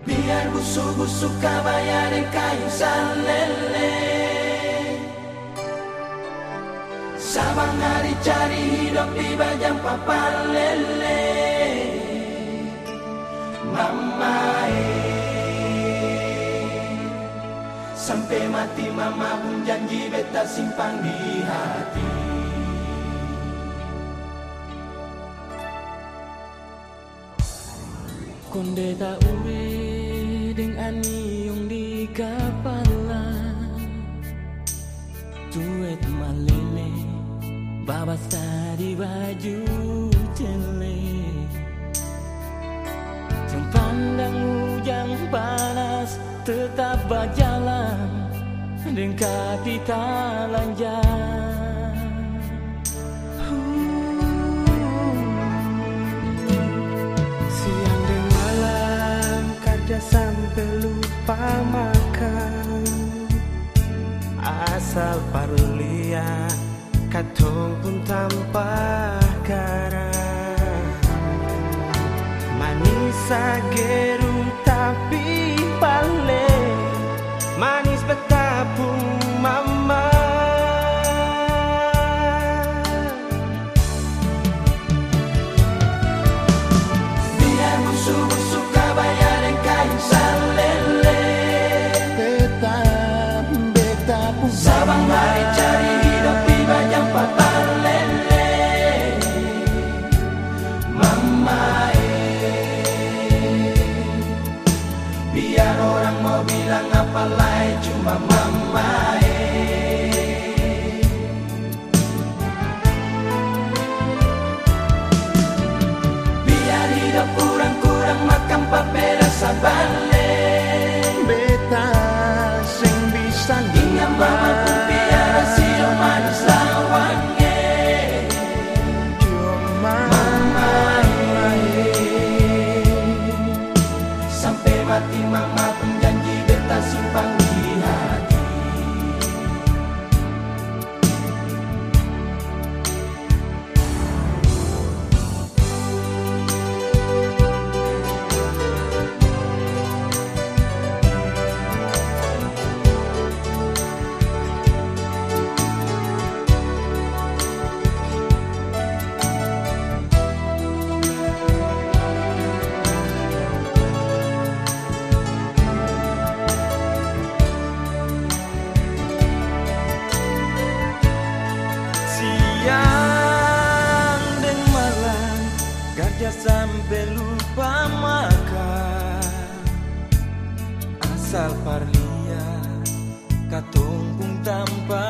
Biar busuk-busuk kabaya dan kayu salele Sabang hari cari hidup di bajang papa lele. Mama Sampai mati mama pun janji beta simpan di hati. Konde ure ding aniung di kepala. Duet malele Babas tadi baju cele. Pandang hujan panas Tetap berjalan. Dengan kaki talanjang Siang lupa makan Asal parulia katong pun tanpa garam. Manis ageru bilang apa lain? Cuma mama Sampai lupa makan. Asal parlia Katumpung tanpa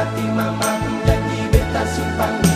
mati mama ku janji beta simpan.